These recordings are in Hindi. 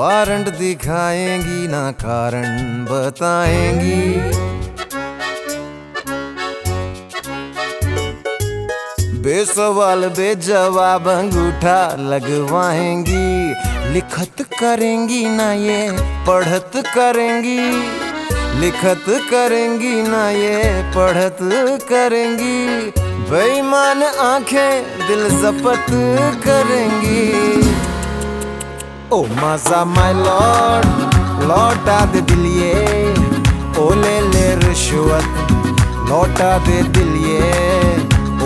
वारंट दिखाएँगी, ना कारण बताएँगी। बेसवाल, बेजवाब अंगूठा लगवाएँगी। लिखत करेंगी ना ये, पढ़त करेंगी। लिखत करेंगी ना ये, पढ़त करेंगी। बेईमान आँखें दिल जपत करेंगी। ओ मज़ा माय लॉर्ड लौटा दे दिलिए। ओ ले ले रिश्वत लौटा दे दिलिए।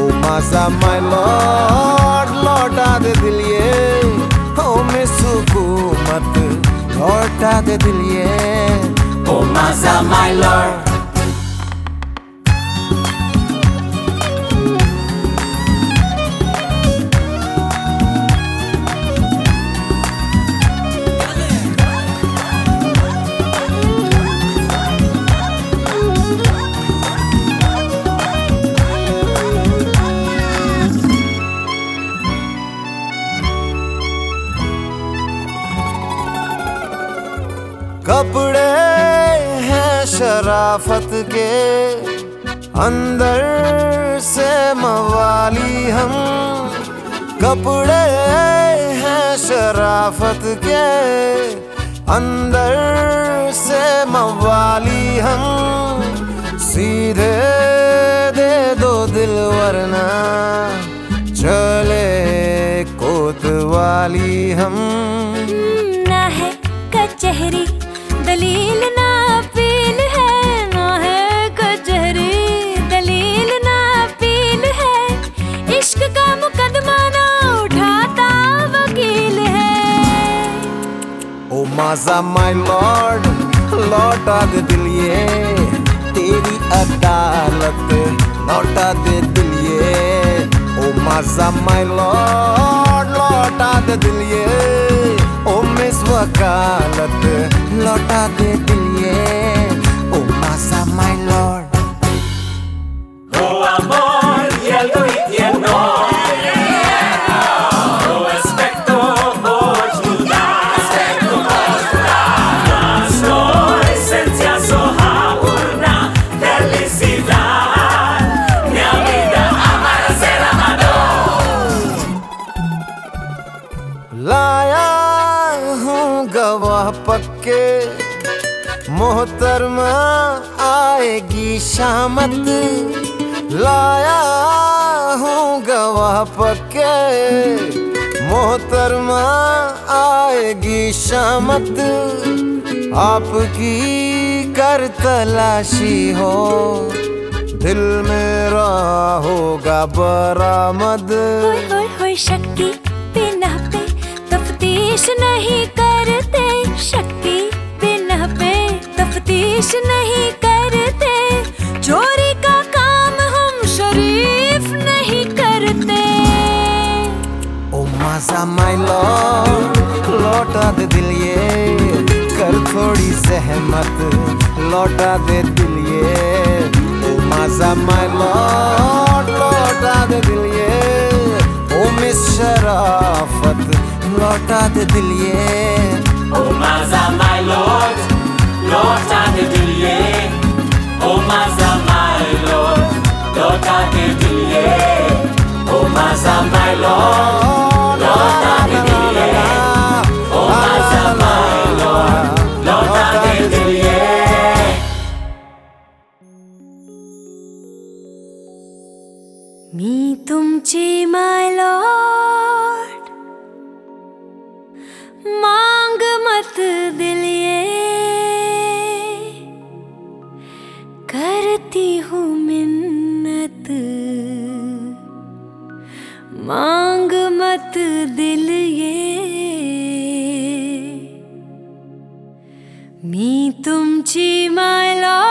ओ मज़ा माय लॉर्ड लौटा दे दिलिए। ओ मिस हुकूमत लौटा दे दिलिए। Maza, my lord. कपड़े हैं शराफत के। अंदर से मवाली हम। कपड़े हैं शराफत के। अंदर से मवाली हम। सीधे दे दो दिल वरना चले कोतवाली हम। ना है कचहरी ना है ना है दलील ना है, इश्क का मुकदमा ना उठाता वकील है। ओ माजा माय लॉर्ड लौटा दे दिलिए तेरी अदालत लौटा दे दिलिए ओ माजा माय लॉर्ड लौटा दे दिलिए ओ लौटा पक्के मोहतरमा आएगी शामत। लाया हूँ गवाह पक्के मोहतरमा आएगी शामत। आपकी कर तलाशी हो, दिल मेरा होगा बरामद। होय होय होय, शक्ति पे तफ्तीश नहीं करते। ओ माई माय लॉर्ड लौटा दे दिलिए कर थोड़ी सहमत लौटा दे दिलिए ओ मज़ा माय लॉर्ड लौटा दे दिलिए ओ मिस शराफत लौटा दे दिल Oh, मी तुमची माय लॉर्ड. मांग मत दिलिए करती हूँ मिन्नत. मांग मत दिलिए मी तुमची माय लॉर्ड